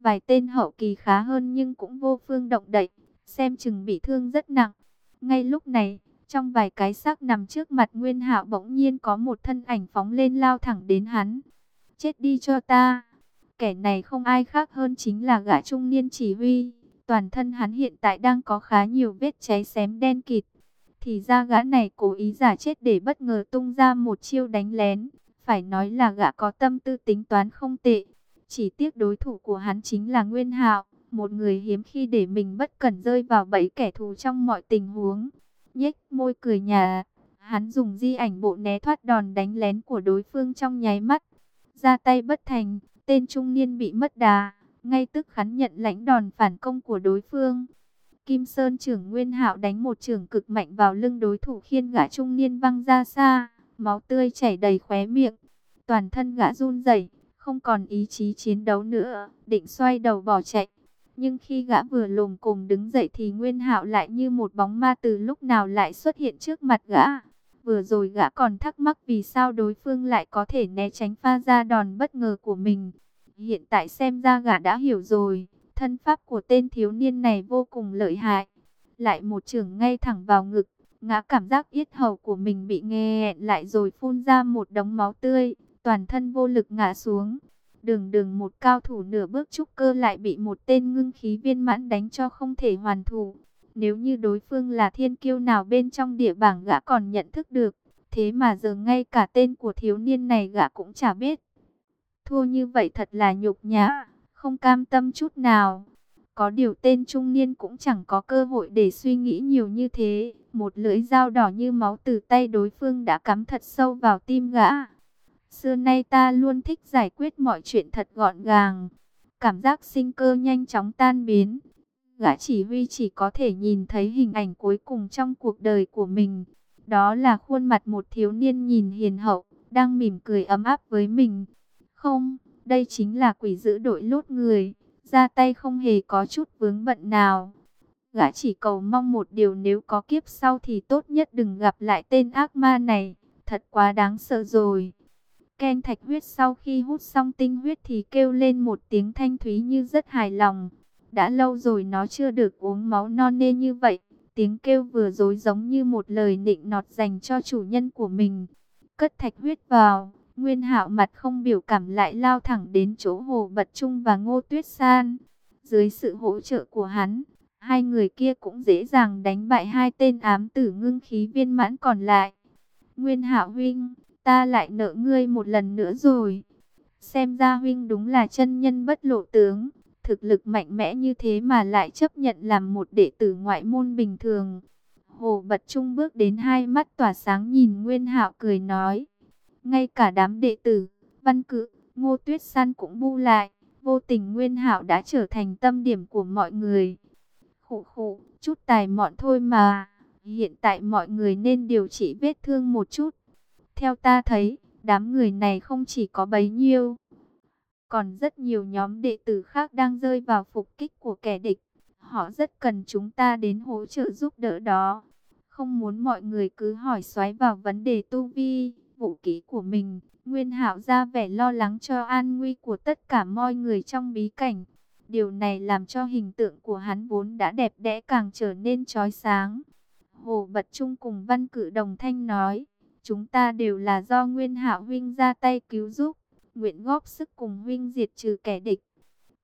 Vài tên hậu kỳ khá hơn nhưng cũng vô phương động đậy, xem chừng bị thương rất nặng. Ngay lúc này, trong vài cái xác nằm trước mặt Nguyên Hạo bỗng nhiên có một thân ảnh phóng lên lao thẳng đến hắn. Chết đi cho ta. Kẻ này không ai khác hơn chính là gã trung niên chỉ huy. Toàn thân hắn hiện tại đang có khá nhiều vết cháy xém đen kịt. Thì ra gã này cố ý giả chết để bất ngờ tung ra một chiêu đánh lén. Phải nói là gã có tâm tư tính toán không tệ. Chỉ tiếc đối thủ của hắn chính là Nguyên Hạo, một người hiếm khi để mình bất cẩn rơi vào bẫy kẻ thù trong mọi tình huống. Nhếch môi cười nhà, hắn dùng di ảnh bộ né thoát đòn đánh lén của đối phương trong nháy mắt. Ra tay bất thành, tên trung niên bị mất đà, ngay tức hắn nhận lãnh đòn phản công của đối phương. Kim Sơn trưởng Nguyên Hạo đánh một trường cực mạnh vào lưng đối thủ khiên gã trung niên văng ra xa, máu tươi chảy đầy khóe miệng. Toàn thân gã run rẩy, không còn ý chí chiến đấu nữa, định xoay đầu bỏ chạy. Nhưng khi gã vừa lồm cồm đứng dậy thì Nguyên Hạo lại như một bóng ma từ lúc nào lại xuất hiện trước mặt gã. Vừa rồi gã còn thắc mắc vì sao đối phương lại có thể né tránh pha ra đòn bất ngờ của mình. Hiện tại xem ra gã đã hiểu rồi. Thân pháp của tên thiếu niên này vô cùng lợi hại. Lại một trường ngay thẳng vào ngực. Ngã cảm giác yết hầu của mình bị nghẹn lại rồi phun ra một đống máu tươi. Toàn thân vô lực ngã xuống. Đường đường một cao thủ nửa bước trúc cơ lại bị một tên ngưng khí viên mãn đánh cho không thể hoàn thủ. Nếu như đối phương là thiên kiêu nào bên trong địa bảng gã còn nhận thức được. Thế mà giờ ngay cả tên của thiếu niên này gã cũng chả biết. Thua như vậy thật là nhục nhã không cam tâm chút nào. Có điều tên trung niên cũng chẳng có cơ hội để suy nghĩ nhiều như thế. Một lưỡi dao đỏ như máu từ tay đối phương đã cắm thật sâu vào tim gã. Xưa nay ta luôn thích giải quyết mọi chuyện thật gọn gàng. Cảm giác sinh cơ nhanh chóng tan biến. Gã chỉ huy chỉ có thể nhìn thấy hình ảnh cuối cùng trong cuộc đời của mình. Đó là khuôn mặt một thiếu niên nhìn hiền hậu, đang mỉm cười ấm áp với mình. Không, đây chính là quỷ giữ đội lốt người, ra tay không hề có chút vướng bận nào. Gã chỉ cầu mong một điều nếu có kiếp sau thì tốt nhất đừng gặp lại tên ác ma này, thật quá đáng sợ rồi. Ken thạch huyết sau khi hút xong tinh huyết thì kêu lên một tiếng thanh thúy như rất hài lòng. Đã lâu rồi nó chưa được uống máu non nê như vậy. Tiếng kêu vừa dối giống như một lời nịnh nọt dành cho chủ nhân của mình. Cất thạch huyết vào, Nguyên hạo mặt không biểu cảm lại lao thẳng đến chỗ Hồ Bật Trung và Ngô Tuyết San. Dưới sự hỗ trợ của hắn, hai người kia cũng dễ dàng đánh bại hai tên ám tử ngưng khí viên mãn còn lại. Nguyên hạo huynh, ta lại nợ ngươi một lần nữa rồi. Xem ra huynh đúng là chân nhân bất lộ tướng, thực lực mạnh mẽ như thế mà lại chấp nhận làm một đệ tử ngoại môn bình thường. Hồ Bật Trung bước đến hai mắt tỏa sáng nhìn Nguyên Hạo cười nói: ngay cả đám đệ tử, văn cự, ngô tuyết san cũng bu lại. Vô tình Nguyên hảo đã trở thành tâm điểm của mọi người. Khụ khụ, chút tài mọn thôi mà. Hiện tại mọi người nên điều trị vết thương một chút. Theo ta thấy, đám người này không chỉ có bấy nhiêu. Còn rất nhiều nhóm đệ tử khác đang rơi vào phục kích của kẻ địch. Họ rất cần chúng ta đến hỗ trợ giúp đỡ đó. Không muốn mọi người cứ hỏi xoáy vào vấn đề tu vi vũ ký của mình. Nguyên Hạo ra vẻ lo lắng cho an nguy của tất cả mọi người trong bí cảnh. Điều này làm cho hình tượng của hắn vốn đã đẹp đẽ càng trở nên trói sáng. Hồ Bật Trung cùng Văn Cử Đồng Thanh nói, chúng ta đều là do Nguyên Hạo huynh ra tay cứu giúp, nguyện góp sức cùng huynh diệt trừ kẻ địch.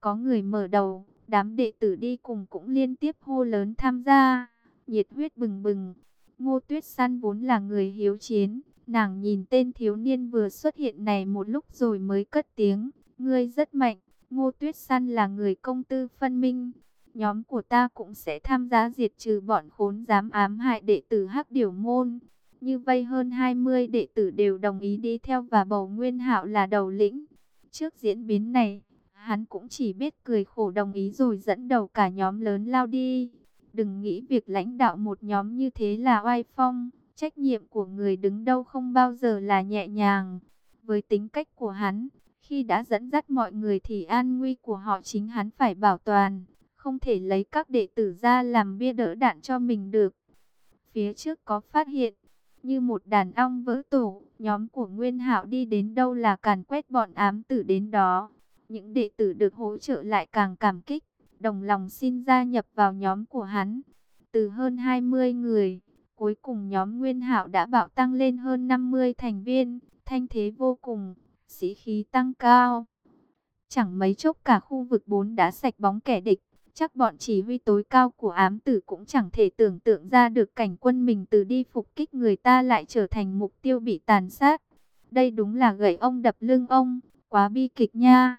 Có người mở đầu, đám đệ tử đi cùng cũng liên tiếp hô lớn tham gia, nhiệt huyết bừng bừng. Ngô Tuyết San vốn là người hiếu chiến, Nàng nhìn tên thiếu niên vừa xuất hiện này một lúc rồi mới cất tiếng. Ngươi rất mạnh, Ngô Tuyết Săn là người công tư phân minh. Nhóm của ta cũng sẽ tham gia diệt trừ bọn khốn dám ám hại đệ tử Hắc Điểu Môn. Như vây hơn 20 đệ tử đều đồng ý đi theo và bầu Nguyên Hạo là đầu lĩnh. Trước diễn biến này, hắn cũng chỉ biết cười khổ đồng ý rồi dẫn đầu cả nhóm lớn lao đi. Đừng nghĩ việc lãnh đạo một nhóm như thế là oai phong. Trách nhiệm của người đứng đâu không bao giờ là nhẹ nhàng. Với tính cách của hắn, khi đã dẫn dắt mọi người thì an nguy của họ chính hắn phải bảo toàn. Không thể lấy các đệ tử ra làm bia đỡ đạn cho mình được. Phía trước có phát hiện, như một đàn ong vỡ tổ, nhóm của Nguyên Hạo đi đến đâu là càn quét bọn ám tử đến đó. Những đệ tử được hỗ trợ lại càng cảm kích, đồng lòng xin gia nhập vào nhóm của hắn. Từ hơn 20 người, Cuối cùng nhóm Nguyên Hạo đã bạo tăng lên hơn 50 thành viên, thanh thế vô cùng, sĩ khí tăng cao. Chẳng mấy chốc cả khu vực 4 đã sạch bóng kẻ địch, chắc bọn chỉ huy tối cao của ám tử cũng chẳng thể tưởng tượng ra được cảnh quân mình từ đi phục kích người ta lại trở thành mục tiêu bị tàn sát. Đây đúng là gậy ông đập lưng ông, quá bi kịch nha.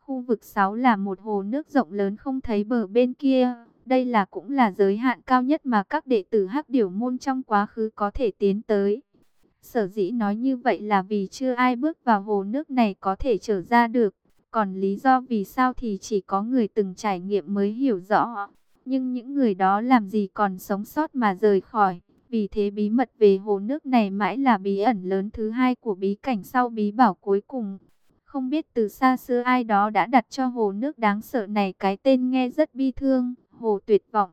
Khu vực 6 là một hồ nước rộng lớn không thấy bờ bên kia. Đây là cũng là giới hạn cao nhất mà các đệ tử hắc điểu môn trong quá khứ có thể tiến tới. Sở dĩ nói như vậy là vì chưa ai bước vào hồ nước này có thể trở ra được. Còn lý do vì sao thì chỉ có người từng trải nghiệm mới hiểu rõ. Nhưng những người đó làm gì còn sống sót mà rời khỏi. Vì thế bí mật về hồ nước này mãi là bí ẩn lớn thứ hai của bí cảnh sau bí bảo cuối cùng. Không biết từ xa xưa ai đó đã đặt cho hồ nước đáng sợ này cái tên nghe rất bi thương hồ tuyệt vọng.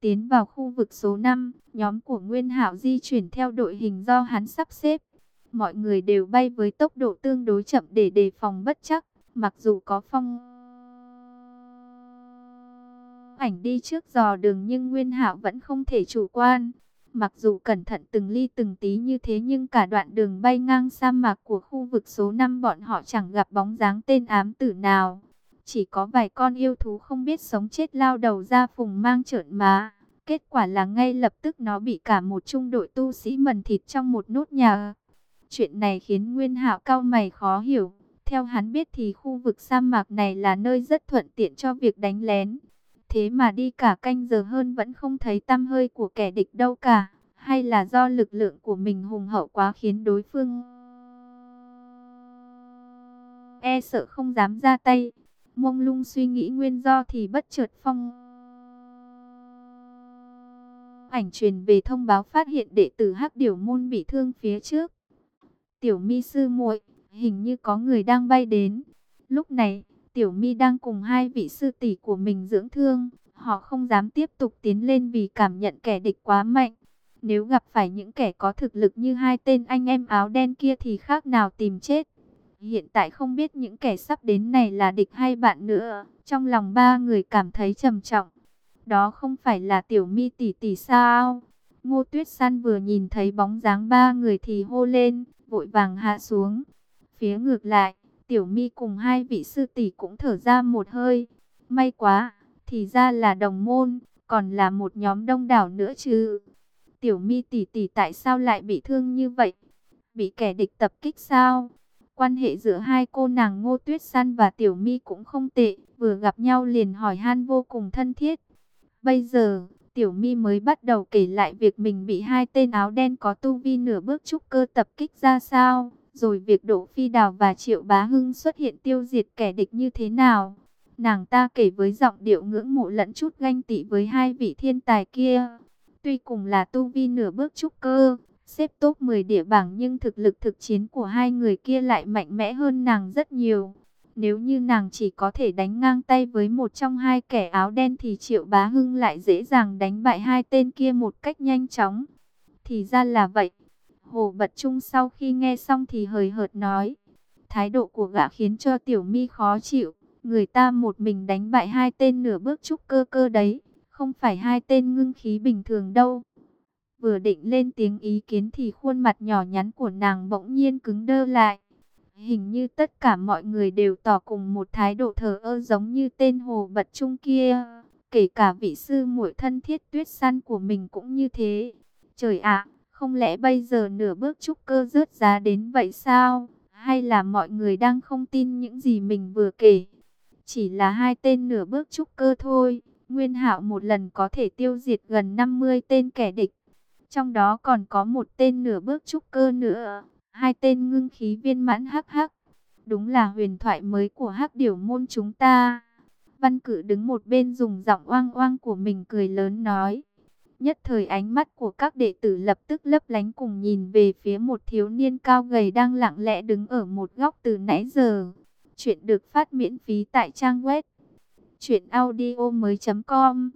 Tiến vào khu vực số 5, nhóm của Nguyên Hạo di chuyển theo đội hình do hắn sắp xếp. Mọi người đều bay với tốc độ tương đối chậm để đề phòng bất chắc, mặc dù có phong ảnh đi trước dò đường nhưng Nguyên Hạo vẫn không thể chủ quan. Mặc dù cẩn thận từng ly từng tí như thế nhưng cả đoạn đường bay ngang sa mạc của khu vực số 5 bọn họ chẳng gặp bóng dáng tên ám tử nào. Chỉ có vài con yêu thú không biết sống chết lao đầu ra phùng mang trợn má. Kết quả là ngay lập tức nó bị cả một trung đội tu sĩ mần thịt trong một nốt nhà. Chuyện này khiến Nguyên Hạo cao mày khó hiểu. Theo hắn biết thì khu vực sa mạc này là nơi rất thuận tiện cho việc đánh lén. Thế mà đi cả canh giờ hơn vẫn không thấy tăm hơi của kẻ địch đâu cả. Hay là do lực lượng của mình hùng hậu quá khiến đối phương e sợ không dám ra tay. Mông lung suy nghĩ nguyên do thì bất chợt phong ảnh truyền về thông báo phát hiện đệ tử Hắc Điểu môn bị thương phía trước. Tiểu Mi sư muội, hình như có người đang bay đến. Lúc này, Tiểu Mi đang cùng hai vị sư tỷ của mình dưỡng thương, họ không dám tiếp tục tiến lên vì cảm nhận kẻ địch quá mạnh. Nếu gặp phải những kẻ có thực lực như hai tên anh em áo đen kia thì khác nào tìm chết. Hiện tại không biết những kẻ sắp đến này là địch hay bạn nữa. Trong lòng ba người cảm thấy trầm trọng. Đó không phải là tiểu mi tỷ tỷ sao? Ngô Tuyết San vừa nhìn thấy bóng dáng ba người thì hô lên, vội vàng hạ xuống. Phía ngược lại, tiểu mi cùng hai vị sư tỷ cũng thở ra một hơi. May quá, thì ra là đồng môn, còn là một nhóm đông đảo nữa chứ. Tiểu mi tỷ tỷ tại sao lại bị thương như vậy? Bị kẻ địch tập kích sao? Quan hệ giữa hai cô nàng Ngô Tuyết San và Tiểu Mi cũng không tệ, vừa gặp nhau liền hỏi han vô cùng thân thiết. Bây giờ, Tiểu Mi mới bắt đầu kể lại việc mình bị hai tên áo đen có tu vi nửa bước trúc cơ tập kích ra sao, rồi việc Đỗ Phi Đào và Triệu Bá Hưng xuất hiện tiêu diệt kẻ địch như thế nào. Nàng ta kể với giọng điệu ngưỡng mộ lẫn chút ganh tị với hai vị thiên tài kia. Tuy cùng là tu vi nửa bước trúc cơ, xếp top 10 địa bảng nhưng thực lực thực chiến của hai người kia lại mạnh mẽ hơn nàng rất nhiều. Nếu như nàng chỉ có thể đánh ngang tay với một trong hai kẻ áo đen thì Triệu Bá Hưng lại dễ dàng đánh bại hai tên kia một cách nhanh chóng. Thì ra là vậy. Hồ Bật Trung sau khi nghe xong thì hời hợt nói. Thái độ của gã khiến cho Tiểu Mi khó chịu. Người ta một mình đánh bại hai tên nửa bước trúc cơ cơ đấy. Không phải hai tên ngưng khí bình thường đâu. Vừa định lên tiếng ý kiến thì khuôn mặt nhỏ nhắn của nàng bỗng nhiên cứng đơ lại. Hình như tất cả mọi người đều tỏ cùng một thái độ thờ ơ giống như tên hồ bật trung kia. Kể cả vị sư muội thân thiết tuyết săn của mình cũng như thế. Trời ạ, không lẽ bây giờ nửa bước trúc cơ rớt giá đến vậy sao? Hay là mọi người đang không tin những gì mình vừa kể? Chỉ là hai tên nửa bước trúc cơ thôi. Nguyên hạo một lần có thể tiêu diệt gần 50 tên kẻ địch. Trong đó còn có một tên nửa bước trúc cơ nữa. Hai tên ngưng khí viên mãn hắc hắc. Đúng là huyền thoại mới của hắc điểu môn chúng ta. Văn cử đứng một bên dùng giọng oang oang của mình cười lớn nói. Nhất thời ánh mắt của các đệ tử lập tức lấp lánh cùng nhìn về phía một thiếu niên cao gầy đang lặng lẽ đứng ở một góc từ nãy giờ. Chuyện được phát miễn phí tại trang web truyệnaudiomoi.com.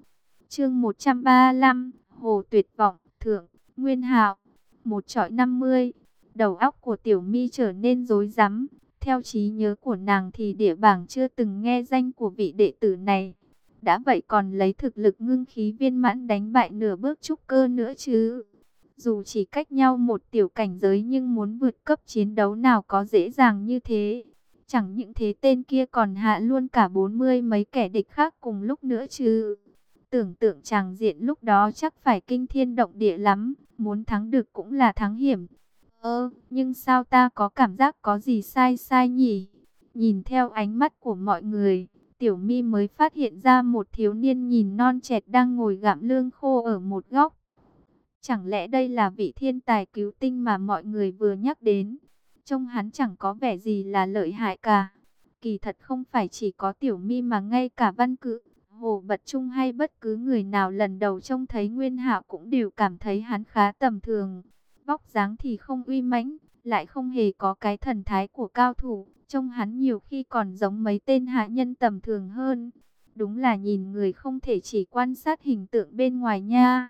Chương 135, Hồ Tuyệt vọng, thượng, Nguyên Hạo, một trọi 50. Đầu óc của Tiểu Mi trở nên rối rắm, theo trí nhớ của nàng thì địa bảng chưa từng nghe danh của vị đệ tử này. Đã vậy còn lấy thực lực ngưng khí viên mãn đánh bại nửa bước trúc cơ nữa chứ. Dù chỉ cách nhau một tiểu cảnh giới nhưng muốn vượt cấp chiến đấu nào có dễ dàng như thế. Chẳng những thế tên kia còn hạ luôn cả bốn mươi mấy kẻ địch khác cùng lúc nữa chứ. Tưởng tượng chàng diện lúc đó chắc phải kinh thiên động địa lắm. Muốn thắng được cũng là thắng hiểm. Ơ, nhưng sao ta có cảm giác có gì sai sai nhỉ? Nhìn theo ánh mắt của mọi người, Tiểu Mi mới phát hiện ra một thiếu niên nhìn non trẻ đang ngồi gặm lương khô ở một góc. Chẳng lẽ đây là vị thiên tài cứu tinh mà mọi người vừa nhắc đến? Trông hắn chẳng có vẻ gì là lợi hại cả. Kỳ thật không phải chỉ có Tiểu Mi mà ngay cả Văn Cự, Hồ Bật Trung hay bất cứ người nào lần đầu trông thấy Nguyên Hạo cũng đều cảm thấy hắn khá tầm thường. Vóc dáng thì không uy mãnh, lại không hề có cái thần thái của cao thủ, trông hắn nhiều khi còn giống mấy tên hạ nhân tầm thường hơn. Đúng là nhìn người không thể chỉ quan sát hình tượng bên ngoài nha.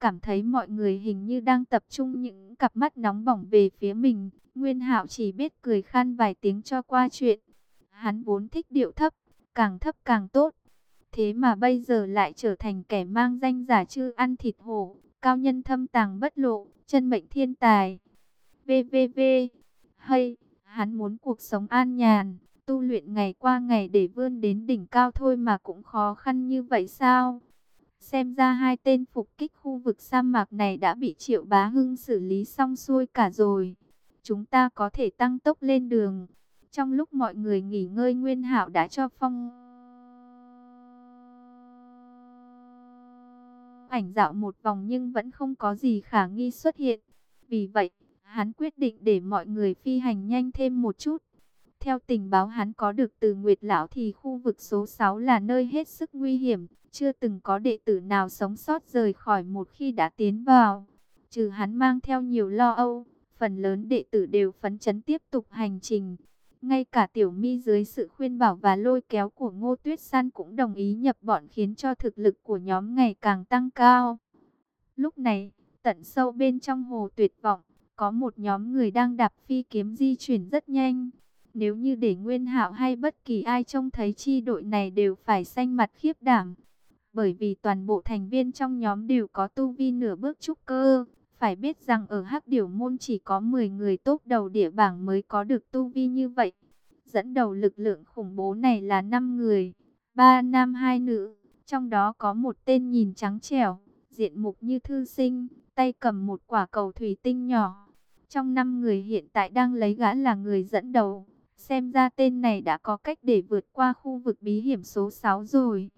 Cảm thấy mọi người hình như đang tập trung những cặp mắt nóng bỏng về phía mình. Nguyên Hạo chỉ biết cười khan vài tiếng cho qua chuyện. Hắn vốn thích điệu thấp, càng thấp càng tốt. Thế mà bây giờ lại trở thành kẻ mang danh giả chư ăn thịt hổ, cao nhân thâm tàng bất lộ, chân mệnh thiên tài. VVV, hay, hắn muốn cuộc sống an nhàn, tu luyện ngày qua ngày để vươn đến đỉnh cao thôi mà cũng khó khăn như vậy sao? Xem ra hai tên phục kích khu vực sa mạc này đã bị Triệu Bá Hưng xử lý xong xuôi cả rồi. Chúng ta có thể tăng tốc lên đường. Trong lúc mọi người nghỉ ngơi Nguyên Hạo đã cho Phong ảnh dạo một vòng nhưng vẫn không có gì khả nghi xuất hiện. Vì vậy, hắn quyết định để mọi người phi hành nhanh thêm một chút. Theo tình báo hắn có được từ Nguyệt Lão thì khu vực số 6 là nơi hết sức nguy hiểm, chưa từng có đệ tử nào sống sót rời khỏi một khi đã tiến vào. Trừ hắn mang theo nhiều lo âu, phần lớn đệ tử đều phấn chấn tiếp tục hành trình. Ngay cả tiểu mi dưới sự khuyên bảo và lôi kéo của Ngô Tuyết San cũng đồng ý nhập bọn khiến cho thực lực của nhóm ngày càng tăng cao. Lúc này, tận sâu bên trong hồ tuyệt vọng, có một nhóm người đang đạp phi kiếm di chuyển rất nhanh. Nếu như để Nguyên Hạo hay bất kỳ ai trông thấy chi đội này đều phải xanh mặt khiếp đảm. Bởi vì toàn bộ thành viên trong nhóm đều có tu vi nửa bước trúc cơ. Phải biết rằng ở Hắc Điểu Môn chỉ có 10 người tốt đầu địa bảng mới có được tu vi như vậy. Dẫn đầu lực lượng khủng bố này là 5 người, 3 nam 2 nữ. Trong đó có một tên nhìn trắng trẻo, diện mục như thư sinh, tay cầm một quả cầu thủy tinh nhỏ. Trong 5 người hiện tại đang lấy gã là người dẫn đầu. Xem ra tên này đã có cách để vượt qua khu vực bí hiểm số 6 rồi.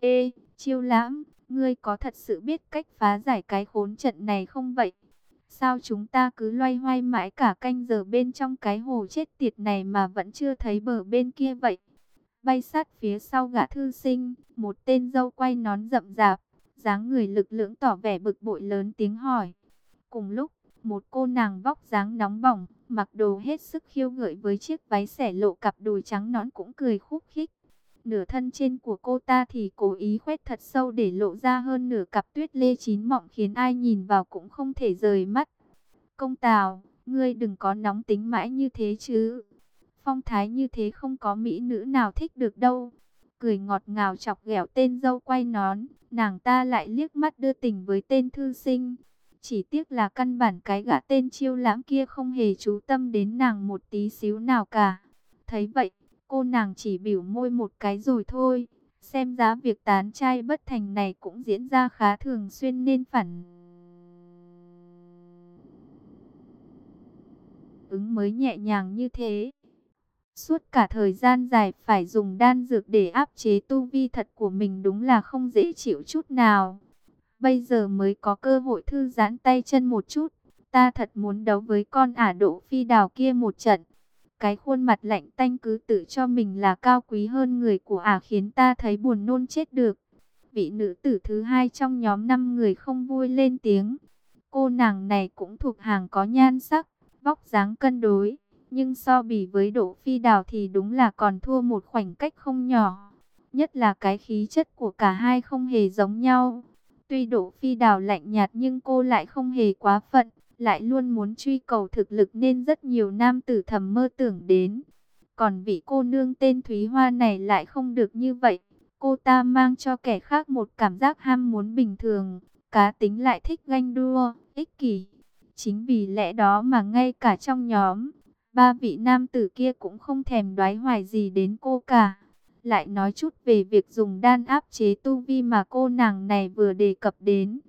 Ê, chiêu lãm, ngươi có thật sự biết cách phá giải cái khốn trận này không vậy? Sao chúng ta cứ loay hoay mãi cả canh giờ bên trong cái hồ chết tiệt này mà vẫn chưa thấy bờ bên kia vậy? Bay sát phía sau gã thư sinh, một tên dâu quay nón rậm rạp, dáng người lực lưỡng tỏ vẻ bực bội lớn tiếng hỏi. Cùng lúc, một cô nàng vóc dáng nóng bỏng, mặc đồ hết sức khiêu gợi với chiếc váy xẻ lộ cặp đùi trắng nõn cũng cười khúc khích. Nửa thân trên của cô ta thì cố ý khoét thật sâu để lộ ra hơn nửa cặp tuyết lê chín mọng khiến ai nhìn vào cũng không thể rời mắt. Công tào, ngươi đừng có nóng tính mãi như thế chứ. Phong thái như thế không có mỹ nữ nào thích được đâu. Cười ngọt ngào chọc ghẹo tên dâu quay nón, nàng ta lại liếc mắt đưa tình với tên thư sinh. Chỉ tiếc là căn bản cái gã tên chiêu lãm kia không hề chú tâm đến nàng một tí xíu nào cả. Thấy vậy, cô nàng chỉ biểu môi một cái rồi thôi. Xem giá việc tán trai bất thành này cũng diễn ra khá thường xuyên nên phản ứng mới nhẹ nhàng như thế. Suốt cả thời gian dài phải dùng đan dược để áp chế tu vi thật của mình đúng là không dễ chịu chút nào. Bây giờ mới có cơ hội thư giãn tay chân một chút. Ta thật muốn đấu với con ả độ phi đào kia một trận. Cái khuôn mặt lạnh tanh cứ tự cho mình là cao quý hơn người của ả khiến ta thấy buồn nôn chết được. Vị nữ tử thứ hai trong nhóm năm người không vui lên tiếng. Cô nàng này cũng thuộc hàng có nhan sắc, vóc dáng cân đối. Nhưng so bì với độ phi đào thì đúng là còn thua một khoảnh cách không nhỏ. Nhất là cái khí chất của cả hai không hề giống nhau. Tuy độ phi đào lạnh nhạt nhưng cô lại không hề quá phận, lại luôn muốn truy cầu thực lực nên rất nhiều nam tử thầm mơ tưởng đến. Còn vị cô nương tên Thúy Hoa này lại không được như vậy. Cô ta mang cho kẻ khác một cảm giác ham muốn bình thường, cá tính lại thích ganh đua, ích kỷ. Chính vì lẽ đó mà ngay cả trong nhóm, ba vị nam tử kia cũng không thèm đoái hoài gì đến cô cả. Lại nói chút về việc dùng đan áp chế tu vi mà cô nàng này vừa đề cập đến.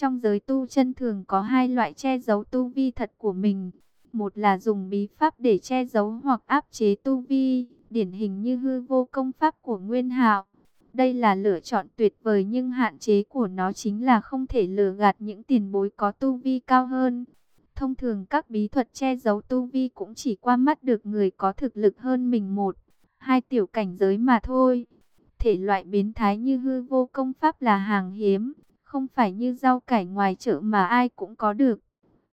Trong giới tu chân thường có hai loại che giấu tu vi thật của mình. Một là dùng bí pháp để che giấu hoặc áp chế tu vi, điển hình như hư vô công pháp của Nguyên Hạo. Đây là lựa chọn tuyệt vời nhưng hạn chế của nó chính là không thể lừa gạt những tiền bối có tu vi cao hơn. Thông thường các bí thuật che giấu tu vi cũng chỉ qua mắt được người có thực lực hơn mình một hai tiểu cảnh giới mà thôi. Thể loại biến thái như hư vô công pháp là hàng hiếm, không phải như rau cải ngoài chợ mà ai cũng có được.